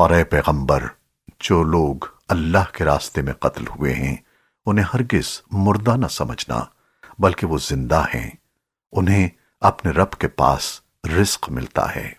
اور اے پیغمبر، جو لوگ اللہ کے راستے میں قتل ہوئے ہیں، انہیں ہرگز مردہ نہ سمجھنا، بلکہ وہ زندہ ہیں، انہیں اپنے رب کے پاس رزق ملتا ہے۔